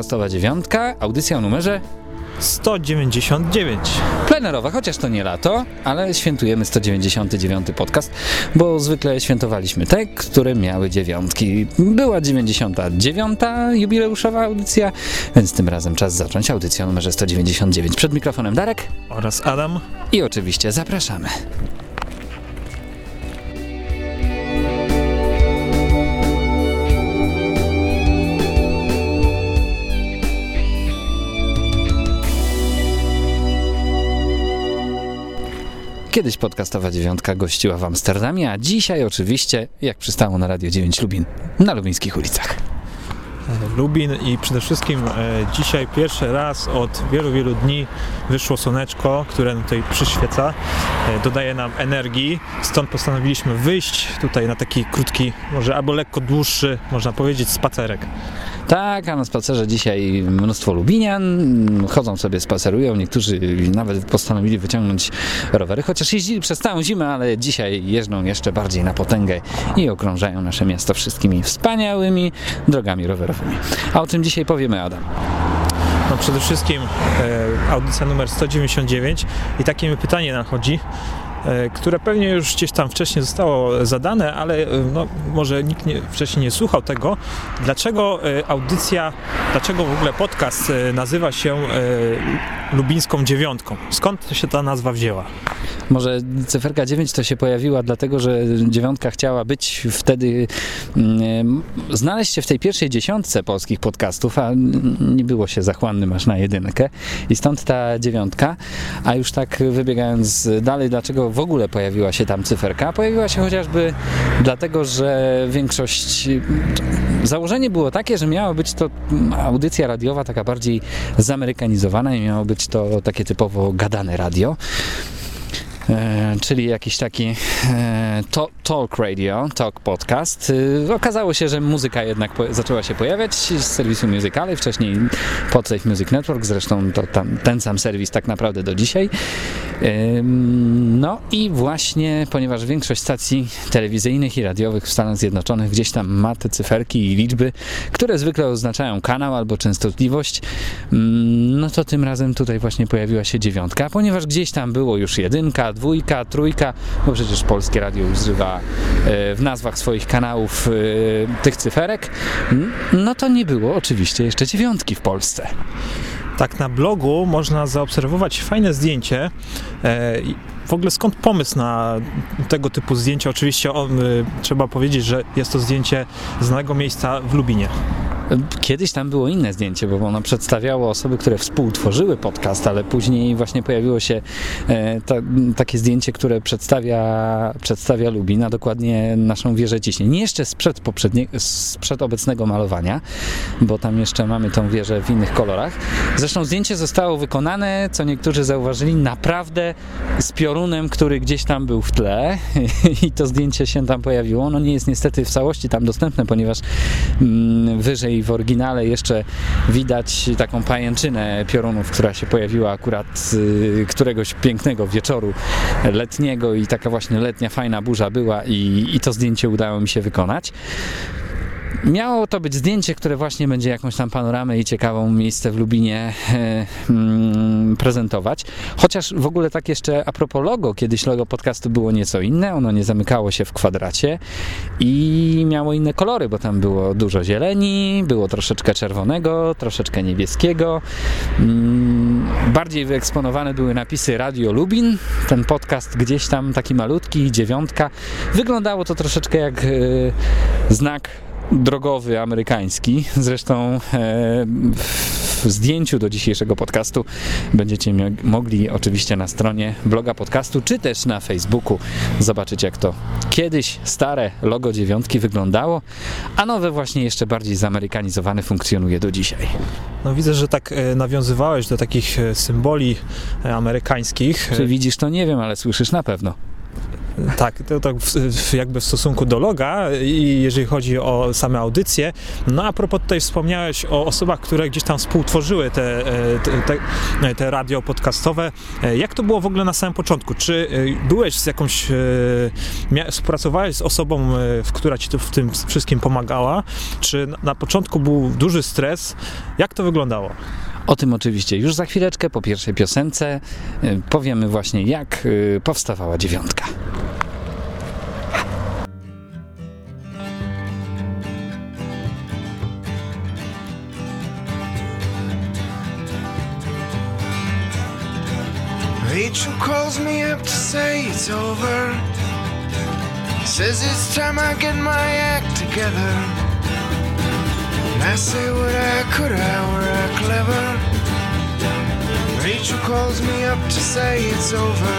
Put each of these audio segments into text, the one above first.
Podcastowa dziewiątka, audycja o numerze 199. plenerowa, chociaż to nie lato, ale świętujemy 199 podcast, bo zwykle świętowaliśmy te, które miały dziewiątki. Była 99. jubileuszowa audycja, więc tym razem czas zacząć audycję numerze 199. Przed mikrofonem Darek Oraz Adam. i oczywiście zapraszamy. Kiedyś podcastowa dziewiątka gościła w Amsterdamie, a dzisiaj oczywiście, jak przystało na Radio 9 Lubin, na lubińskich ulicach. Lubin i przede wszystkim e, dzisiaj pierwszy raz od wielu, wielu dni wyszło słoneczko, które tutaj przyświeca, e, dodaje nam energii, stąd postanowiliśmy wyjść tutaj na taki krótki, może albo lekko dłuższy, można powiedzieć, spacerek. Tak, a na spacerze dzisiaj mnóstwo Lubinian, chodzą sobie, spacerują, niektórzy nawet postanowili wyciągnąć rowery, chociaż jeździli przez całą zimę, ale dzisiaj jeżdżą jeszcze bardziej na potęgę i okrążają nasze miasto wszystkimi wspaniałymi drogami rowerowymi. A o czym dzisiaj powiemy, Adam? No przede wszystkim e, audycja numer 199 i takie mi pytanie nachodzi, które pewnie już gdzieś tam wcześniej zostało zadane, ale e, no, może nikt nie, wcześniej nie słuchał tego. Dlaczego e, audycja, dlaczego w ogóle podcast e, nazywa się e, Lubińską Dziewiątką? Skąd się ta nazwa wzięła? Może cyferka 9 to się pojawiła dlatego, że dziewiątka chciała być wtedy, mm, znaleźć się w tej pierwszej dziesiątce polskich podcastów, a nie było się zachłannym aż na jedynkę i stąd ta dziewiątka, a już tak wybiegając dalej, dlaczego w ogóle pojawiła się tam cyferka? Pojawiła się chociażby dlatego, że większość, założenie było takie, że miała być to audycja radiowa taka bardziej zamerykanizowana i miało być to takie typowo gadane radio. E, czyli jakiś taki e, talk radio, talk podcast. E, okazało się, że muzyka jednak zaczęła się pojawiać z serwisu Musicale, wcześniej Podsafe Music Network, zresztą to tam, ten sam serwis tak naprawdę do dzisiaj. No i właśnie, ponieważ większość stacji telewizyjnych i radiowych w Stanach Zjednoczonych gdzieś tam ma te cyferki i liczby, które zwykle oznaczają kanał albo częstotliwość, mm, no to tym razem tutaj właśnie pojawiła się dziewiątka, ponieważ gdzieś tam było już jedynka, dwójka, trójka, bo przecież Polskie Radio używa e, w nazwach swoich kanałów e, tych cyferek, no to nie było oczywiście jeszcze dziewiątki w Polsce. Tak na blogu można zaobserwować fajne zdjęcie. E, w ogóle skąd pomysł na tego typu zdjęcie? Oczywiście o, y, trzeba powiedzieć, że jest to zdjęcie znanego miejsca w Lubinie. Kiedyś tam było inne zdjęcie, bo ono przedstawiało osoby, które współtworzyły podcast, ale później właśnie pojawiło się e, ta, takie zdjęcie, które przedstawia, przedstawia Lubin, dokładnie naszą wieżę ciśnień. Nie jeszcze sprzed, poprzednie, sprzed obecnego malowania, bo tam jeszcze mamy tą wieżę w innych kolorach. Zresztą zdjęcie zostało wykonane, co niektórzy zauważyli, naprawdę z piorunem, który gdzieś tam był w tle i to zdjęcie się tam pojawiło. Ono nie jest niestety w całości tam dostępne, ponieważ mm, w oryginale jeszcze widać taką pajęczynę piorunów, która się pojawiła akurat y, któregoś pięknego wieczoru letniego i taka właśnie letnia fajna burza była i, i to zdjęcie udało mi się wykonać. Miało to być zdjęcie, które właśnie będzie jakąś tam panoramę i ciekawą miejsce w Lubinie e, mm, prezentować. Chociaż w ogóle tak jeszcze a propos logo, kiedyś logo podcastu było nieco inne, ono nie zamykało się w kwadracie i miało inne kolory, bo tam było dużo zieleni, było troszeczkę czerwonego, troszeczkę niebieskiego. Mm, bardziej wyeksponowane były napisy Radio Lubin. Ten podcast gdzieś tam taki malutki, dziewiątka. Wyglądało to troszeczkę jak e, znak drogowy amerykański. Zresztą e, w zdjęciu do dzisiejszego podcastu będziecie mogli oczywiście na stronie bloga podcastu, czy też na Facebooku zobaczyć jak to kiedyś stare logo dziewiątki wyglądało, a nowe właśnie jeszcze bardziej zamerykanizowane funkcjonuje do dzisiaj. No widzę, że tak e, nawiązywałeś do takich e, symboli amerykańskich. Czy widzisz to? Nie wiem, ale słyszysz na pewno. Tak, to, to w, jakby w stosunku do loga i jeżeli chodzi o same audycje. No a propos tutaj wspomniałeś o osobach, które gdzieś tam współtworzyły te, te, te, te radio podcastowe. Jak to było w ogóle na samym początku? Czy byłeś z jakąś, współpracowałeś z osobą, która ci w tym wszystkim pomagała? Czy na początku był duży stres? Jak to wyglądało? O tym oczywiście już za chwileczkę, po pierwszej piosence y, powiemy właśnie jak y, powstawała dziewiątka. Rachel calls me up to say it's over. Says it's time I get my act together. I say what I could, I were I clever. Rachel calls me up to say it's over.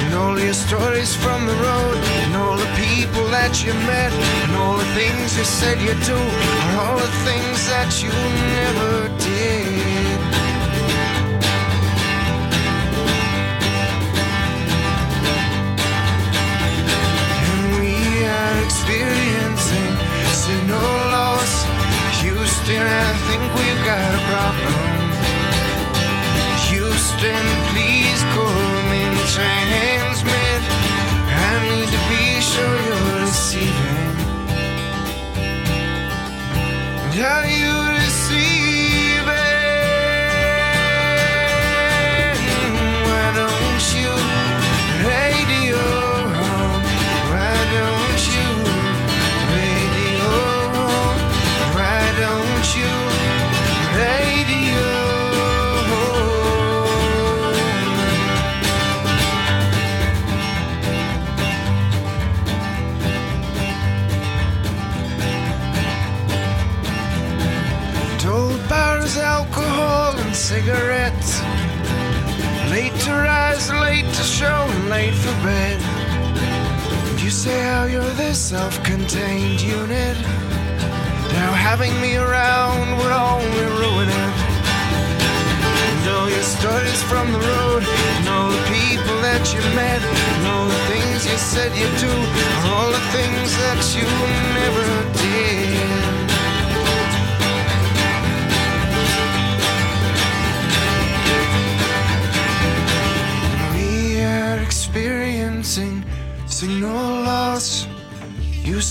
And all your stories from the road, and all the people that you met, and all the things you said you'd do, are all the things that you never did. Houston, I think we've got a problem. Houston, please call me transmit. I need to be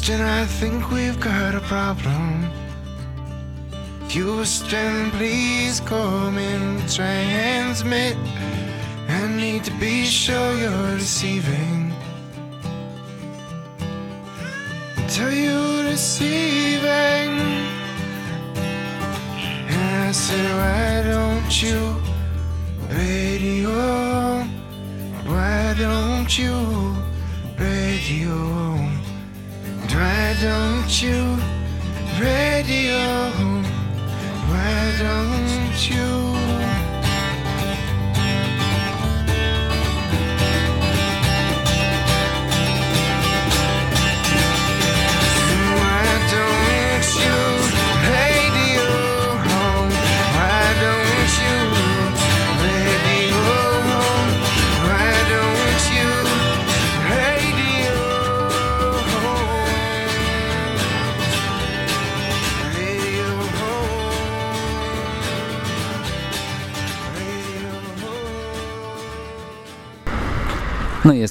Houston, I think we've got a problem. Houston, please come and transmit. I need to be sure you're receiving. Tell you receiving. And I said, why don't you radio? Why don't you radio? Why don't you radio? Why don't you?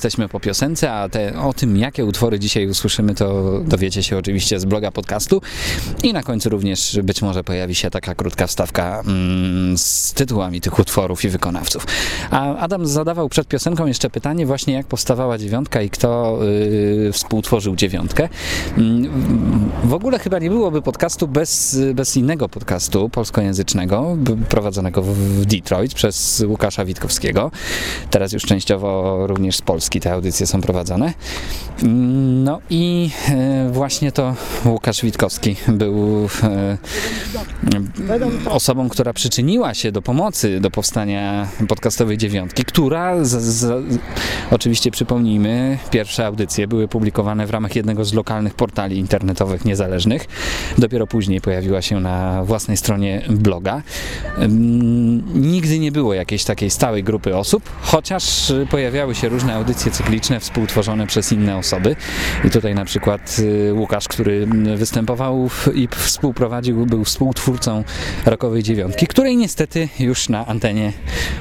Jesteśmy po piosence, a te, o tym, jakie utwory dzisiaj usłyszymy, to dowiecie się oczywiście z bloga podcastu i na końcu również być może pojawi się taka krótka wstawka mm, z tytułami tych utworów i wykonawców. A Adam zadawał przed piosenką jeszcze pytanie właśnie, jak powstawała dziewiątka i kto yy, współtworzył dziewiątkę. Yy, w ogóle chyba nie byłoby podcastu bez, bez innego podcastu polskojęzycznego, prowadzonego w Detroit przez Łukasza Witkowskiego. Teraz już częściowo również Polski te audycje są prowadzone. No i e, właśnie to Łukasz Witkowski był e, osobą, która przyczyniła się do pomocy do powstania podcastowej dziewiątki, która z, z, oczywiście przypomnijmy, pierwsze audycje były publikowane w ramach jednego z lokalnych portali internetowych niezależnych. Dopiero później pojawiła się na własnej stronie bloga. Nigdy nie było jakiejś takiej stałej grupy osób, chociaż pojawiały się różne różne cykliczne współtworzone przez inne osoby. I tutaj na przykład y, Łukasz, który występował i współprowadził, był współtwórcą Rokowej Dziewiątki, której niestety już na antenie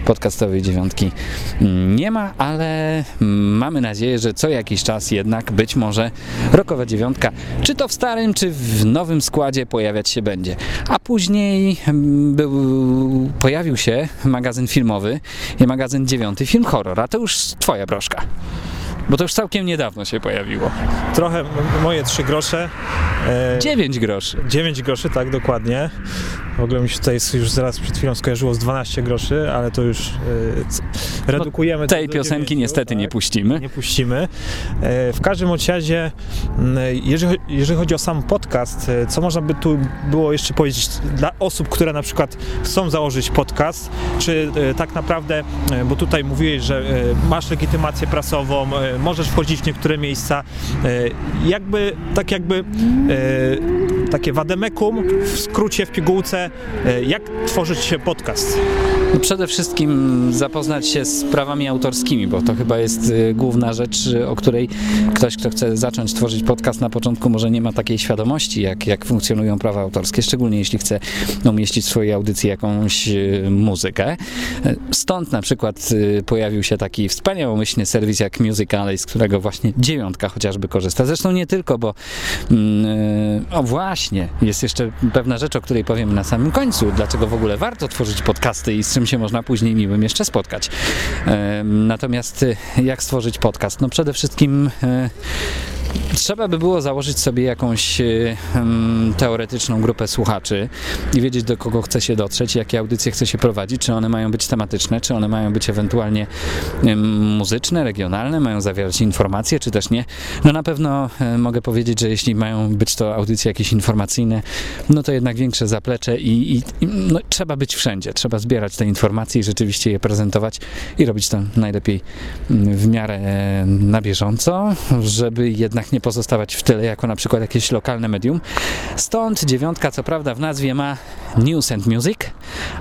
podcastowej Dziewiątki nie ma, ale mamy nadzieję, że co jakiś czas jednak być może Rokowa Dziewiątka, czy to w starym, czy w nowym składzie pojawiać się będzie. A później był, pojawił się magazyn filmowy i magazyn dziewiąty Film Horror, a to już twoja broszka. Bo to już całkiem niedawno się pojawiło. Trochę moje trzy grosze. E, 9 groszy. 9 groszy, tak, dokładnie. W ogóle mi się tutaj już zaraz przed chwilą skojarzyło z 12 groszy, ale to już e, redukujemy. No, tej piosenki 9, niestety tak, nie puścimy. Nie puścimy. E, w każdym razie, jeżeli, jeżeli chodzi o sam podcast, e, co można by tu było jeszcze powiedzieć dla osób, które na przykład chcą założyć podcast, czy e, tak naprawdę, bo tutaj mówiłeś, że masz legitymację prasową, możesz wchodzić w niektóre miejsca, jakby, tak jakby takie wademekum w skrócie, w pigułce, jak tworzyć podcast? Przede wszystkim zapoznać się z prawami autorskimi, bo to chyba jest y, główna rzecz, o której ktoś, kto chce zacząć tworzyć podcast na początku, może nie ma takiej świadomości, jak, jak funkcjonują prawa autorskie, szczególnie jeśli chce umieścić w swojej audycji jakąś y, muzykę. Stąd na przykład y, pojawił się taki wspaniałomyślny serwis jak Musical.ly, z którego właśnie dziewiątka chociażby korzysta. Zresztą nie tylko, bo mm, o właśnie, jest jeszcze pewna rzecz, o której powiem na samym końcu, dlaczego w ogóle warto tworzyć podcasty i z czym się można później miłym jeszcze spotkać. Natomiast y, jak stworzyć podcast? No przede wszystkim e, Trzeba by było założyć sobie jakąś um, teoretyczną grupę słuchaczy i wiedzieć, do kogo chce się dotrzeć, jakie audycje chce się prowadzić, czy one mają być tematyczne, czy one mają być ewentualnie um, muzyczne, regionalne, mają zawierać informacje, czy też nie. No na pewno um, mogę powiedzieć, że jeśli mają być to audycje jakieś informacyjne, no to jednak większe zaplecze i, i, i no, trzeba być wszędzie, trzeba zbierać te informacje i rzeczywiście je prezentować i robić to najlepiej mm, w miarę na bieżąco, żeby jednak jednak pozostawać w tyle, jako na przykład jakieś lokalne medium. Stąd dziewiątka, co prawda w nazwie ma News and Music,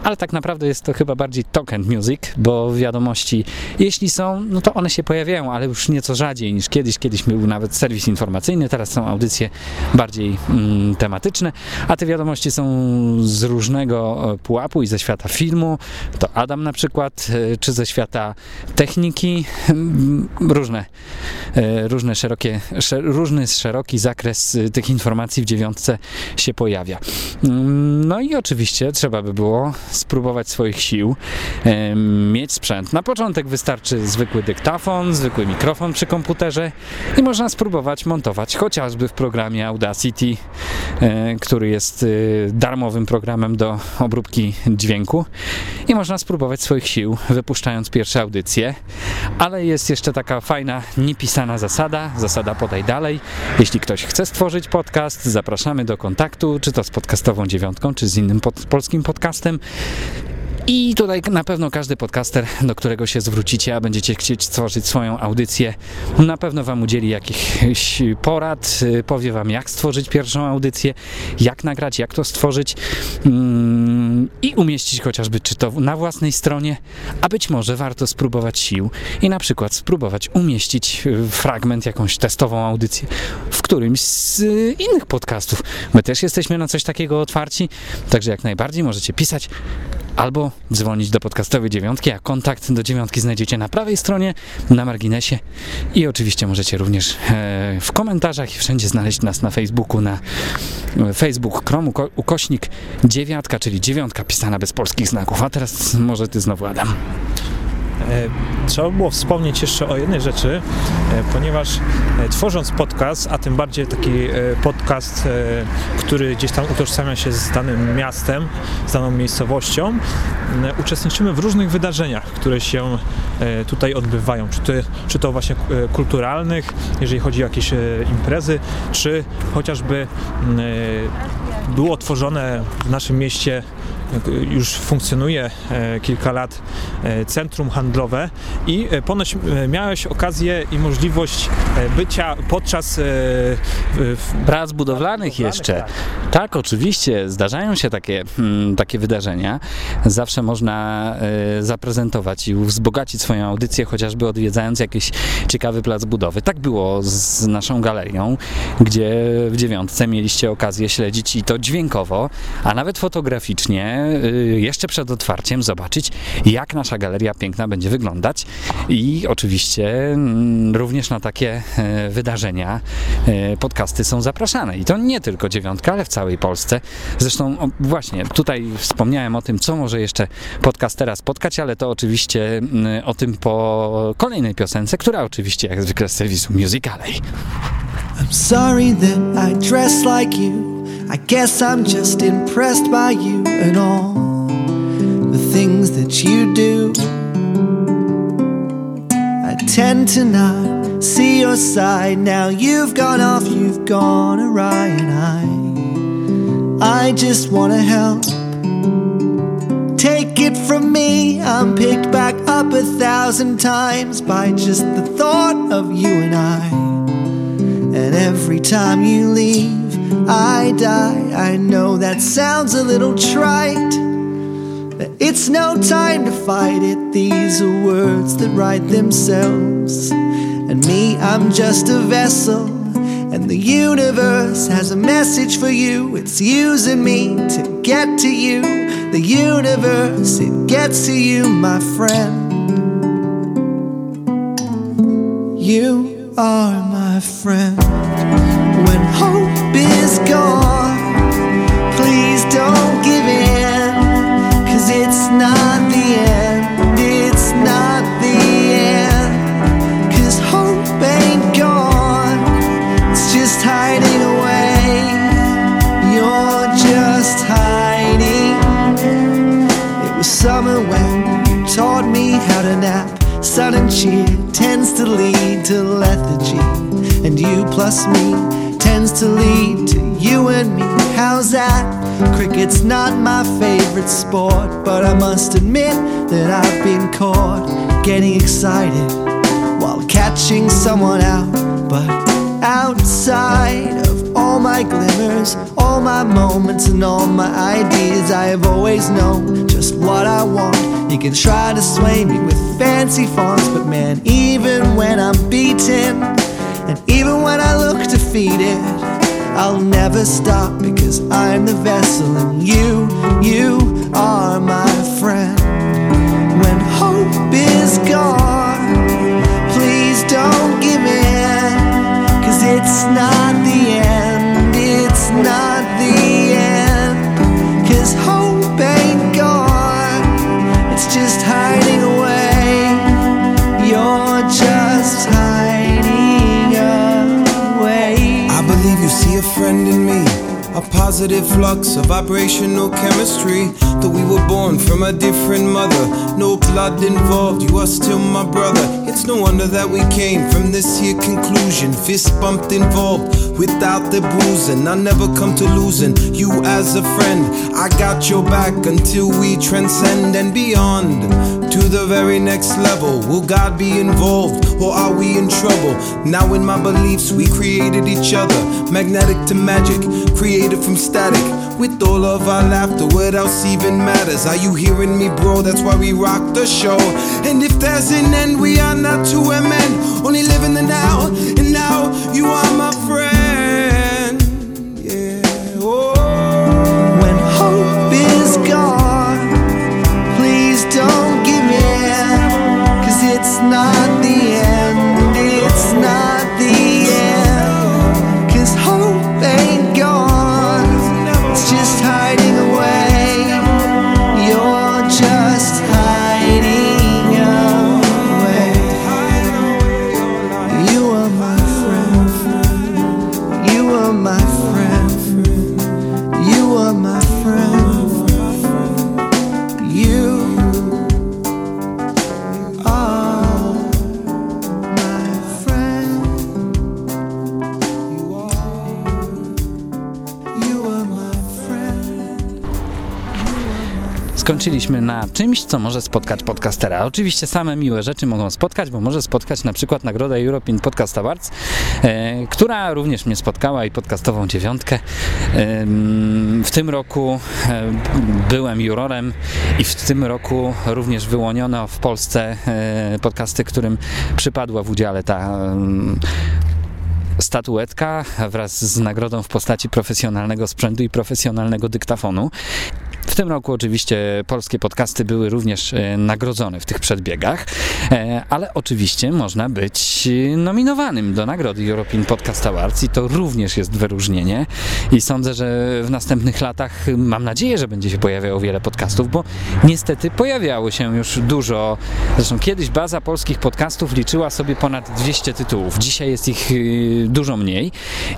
ale tak naprawdę jest to chyba bardziej Talk and Music, bo wiadomości, jeśli są, no to one się pojawiają, ale już nieco rzadziej niż kiedyś. Kiedyś był nawet serwis informacyjny, teraz są audycje bardziej mm, tematyczne, a te wiadomości są z różnego e, pułapu i ze świata filmu, to Adam na przykład, e, czy ze świata techniki, mm, różne, e, różne szerokie, różny szeroki zakres y, tych informacji w dziewiątce się pojawia. Mm, no i oczywiście trzeba by było spróbować swoich sił, mieć sprzęt. Na początek wystarczy zwykły dyktafon, zwykły mikrofon przy komputerze i można spróbować montować chociażby w programie Audacity, e, który jest y, darmowym programem do obróbki dźwięku i można spróbować swoich sił wypuszczając pierwsze audycje, ale jest jeszcze taka fajna, niepisana zasada, zasada podaj dalej. Jeśli ktoś chce stworzyć podcast, zapraszamy do kontaktu, czy to z podcastową dziewiątką, czy z innym pod, polskim podcastem. I tutaj na pewno każdy podcaster, do którego się zwrócicie, a będziecie chcieć stworzyć swoją audycję, na pewno Wam udzieli jakichś porad, y, powie Wam jak stworzyć pierwszą audycję, jak nagrać, jak to stworzyć mm, i umieścić chociażby czy to na własnej stronie, a być może warto spróbować sił i na przykład spróbować umieścić y, fragment, jakąś testową audycję w którymś z y, innych podcastów. My też jesteśmy na coś takiego otwarci, także jak najbardziej możecie pisać albo dzwonić do podcastowej dziewiątki, a kontakt do dziewiątki znajdziecie na prawej stronie, na marginesie i oczywiście możecie również e, w komentarzach i wszędzie znaleźć nas na Facebooku, na e, Facebook Chrome ukośnik dziewiątka, czyli dziewiątka pisana bez polskich znaków. A teraz może ty znowu Adam. E, trzeba było wspomnieć jeszcze o jednej rzeczy, e, ponieważ e, tworząc podcast, a tym bardziej taki podcast, który gdzieś tam utożsamia się z danym miastem, z daną miejscowością, uczestniczymy w różnych wydarzeniach, które się tutaj odbywają, czy to, czy to właśnie kulturalnych, jeżeli chodzi o jakieś imprezy, czy chociażby było tworzone w naszym mieście już funkcjonuje kilka lat centrum handlowe i ponoć miałeś okazję i możliwość bycia podczas prac budowlanych jeszcze. Tak. tak, oczywiście, zdarzają się takie, hmm, takie wydarzenia. Zawsze można zaprezentować i wzbogacić swoją audycję, chociażby odwiedzając jakiś ciekawy plac budowy. Tak było z naszą galerią, gdzie w dziewiątce mieliście okazję śledzić i to dźwiękowo, a nawet fotograficznie y, jeszcze przed otwarciem zobaczyć, jak nasza galeria piękna będzie wyglądać i oczywiście mm, również na takie e, wydarzenia e, podcasty są zapraszane i to nie tylko dziewiątka, ale w całej Polsce. Zresztą właśnie tutaj wspomniałem o tym, co może jeszcze podcastera spotkać, ale to oczywiście mm, o tym po kolejnej piosence, która oczywiście jak zwykle z serwisu Musicalej. I'm sorry that I dress like you. I guess I'm just impressed by you and all the things that you do. I tend to not see your side. Now you've gone off, you've gone awry, and I, I just wanna help. Take it from me, I'm picked back up a thousand times by just the thought of you and I. And every time you leave, I die. I know that sounds a little trite. But it's no time to fight it. These are words that write themselves. And me, I'm just a vessel. And the universe has a message for you. It's using me to get to you. The universe, it gets to you, my friend. You are my friend. When hope is gone, please don't give in. Cause it's not the end, it's not the end. Cause hope ain't gone, it's just hiding away. You're just hiding. It was summer when you taught me how to nap. And cheer tends to lead to lethargy, and you plus me tends to lead to you and me. How's that? Cricket's not my favorite sport, but I must admit that I've been caught getting excited while catching someone out. But outside of all my glimmers, all my moments, and all my ideas, I have always known just what I want. You can try to sway me with fancy fonts, but man, even when I'm beaten, and even when I look defeated, I'll never stop because I'm the vessel, and you, you positive flux of vibrational chemistry. Though we were born from a different mother, no blood involved, you are still my brother. It's no wonder that we came from this here conclusion. Fist bumped involved without the bruising. I never come to losing you as a friend. I got your back until we transcend and beyond to the very next level. Will God be involved or are we in trouble? Now, in my beliefs, we created each other. Magnetic to magic, created from static. With all of our laughter, what else even matters? Are you hearing me, bro? That's why we rock the show. And if there's an end, we are not two men, only live in the now. And now you are my friend. my skończyliśmy na czymś, co może spotkać podcastera. Oczywiście same miłe rzeczy mogą spotkać, bo może spotkać na przykład Nagroda European Podcast Awards, e, która również mnie spotkała i podcastową dziewiątkę. E, w tym roku e, byłem jurorem i w tym roku również wyłoniono w Polsce e, podcasty, którym przypadła w udziale ta statuetka wraz z nagrodą w postaci profesjonalnego sprzętu i profesjonalnego dyktafonu. W tym roku oczywiście polskie podcasty były również e, nagrodzone w tych przedbiegach, e, ale oczywiście można być nominowanym do nagrody European Podcast Awards i to również jest wyróżnienie. I sądzę, że w następnych latach mam nadzieję, że będzie się pojawiało wiele podcastów, bo niestety pojawiało się już dużo, zresztą kiedyś baza polskich podcastów liczyła sobie ponad 200 tytułów, dzisiaj jest ich dużo mniej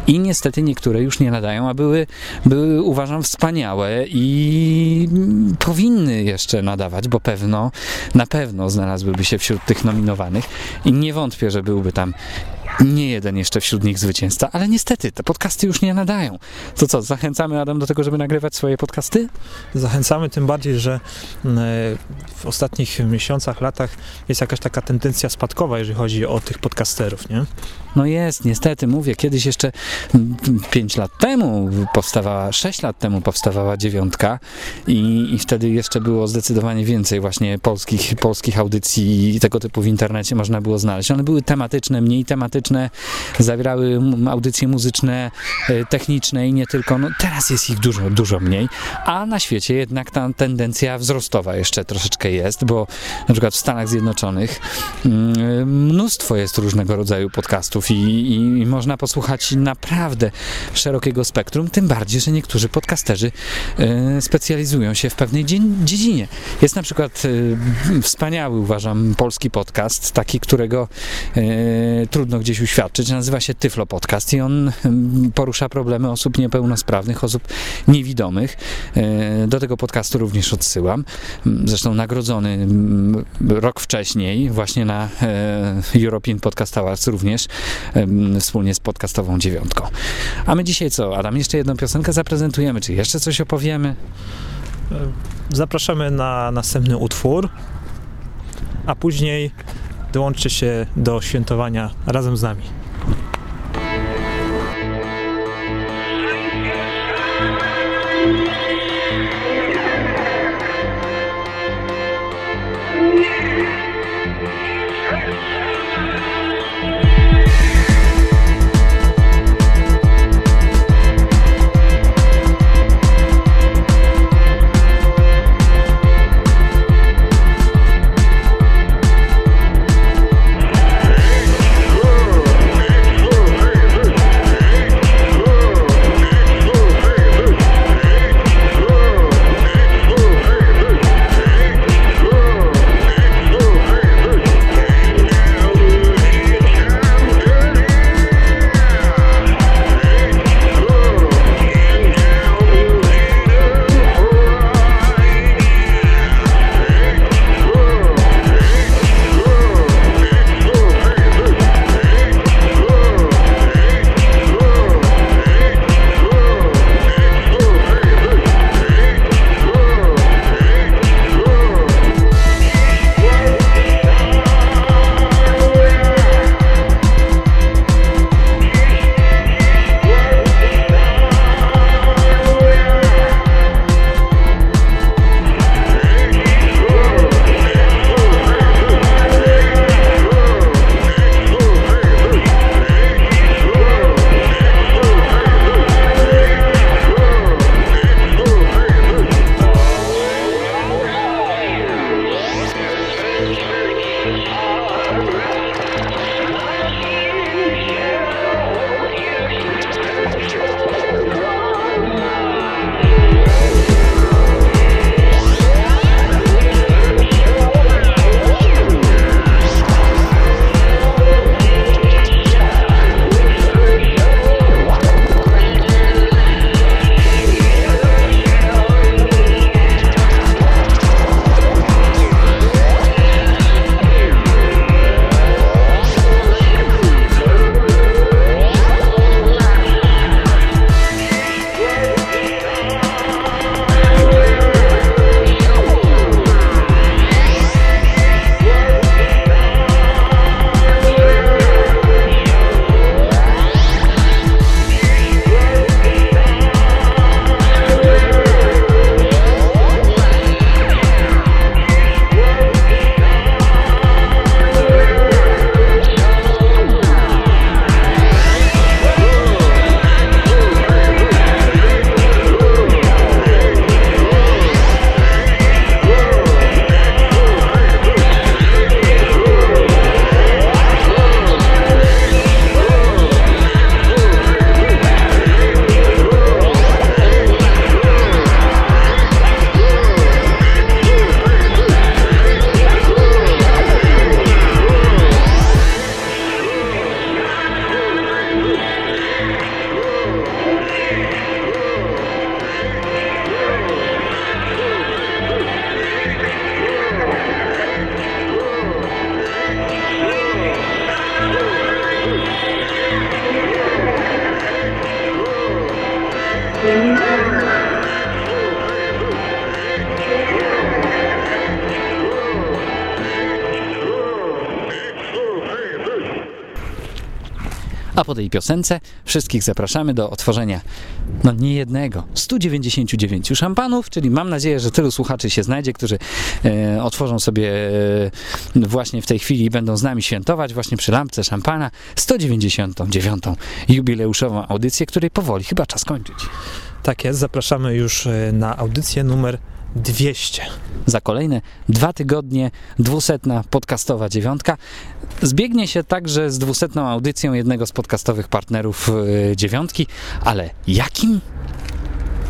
i niestety niektóre już nie nadają, a były, były uważam wspaniałe i powinny jeszcze nadawać, bo pewno, na pewno znalazłyby się wśród tych nominowanych. I nie wątpię, że byłby tam nie jeden jeszcze wśród nich zwycięzca, ale niestety te podcasty już nie nadają. To co, zachęcamy Adam do tego, żeby nagrywać swoje podcasty? Zachęcamy tym bardziej, że mm, e, w ostatnich miesiącach, latach jest jakaś taka tendencja spadkowa, jeżeli chodzi o tych podcasterów, nie? No jest, niestety, mówię, kiedyś jeszcze 5 lat temu powstawała, 6 lat temu powstawała dziewiątka i, i wtedy jeszcze było zdecydowanie więcej właśnie polskich, polskich audycji i tego typu w internecie można było znaleźć. One były tematyczne, mniej tematyczne, zawierały audycje muzyczne, e, techniczne i nie tylko. No teraz jest ich dużo, dużo mniej, a na świecie jednak ta tendencja wzrostowa jeszcze troszeczkę jest, bo na przykład w Stanach Zjednoczonych mm, mnóstwo jest różnego rodzaju podcastów, i, i, i, można posłuchać naprawdę szerokiego spektrum, tym bardziej, że niektórzy podcasterzy e, specjalizują się w pewnej dziedzinie. Jest na przykład e, wspaniały, uważam, polski podcast, taki, którego trudno gdzieś uświadczyć, nazywa się Tyflo Podcast i on porusza problemy osób niepełnosprawnych, osób niewidomych. Do tego podcastu również odsyłam. Zresztą nagrodzony rok wcześniej, właśnie na European Podcast Awards również wspólnie z podcastową dziewiątką. A my dzisiaj co, Adam? Jeszcze jedną piosenkę zaprezentujemy, czy jeszcze coś opowiemy? E, zapraszamy na następny utwór, a później dołączcie się do świętowania razem z nami. A po tej piosence wszystkich zapraszamy do otworzenia no nie jednego, 199 szampanów, czyli mam nadzieję, że tylu słuchaczy się znajdzie, którzy e, otworzą sobie e, właśnie w tej chwili i będą z nami świętować właśnie przy lampce szampana 199. jubileuszową audycję, której powoli chyba czas kończyć. Tak jest, zapraszamy już e, na audycję numer 200. Za kolejne dwa tygodnie dwusetna podcastowa dziewiątka zbiegnie się także z dwusetną audycją jednego z podcastowych partnerów e, dziewiątki, ale jakim?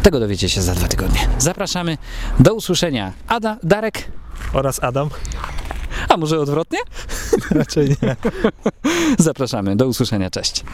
Tego dowiecie się za dwa tygodnie. Zapraszamy. Do usłyszenia. Ada, Darek, Oraz Adam. a może odwrotnie? Raczej nie. Zapraszamy. Do usłyszenia. Cześć.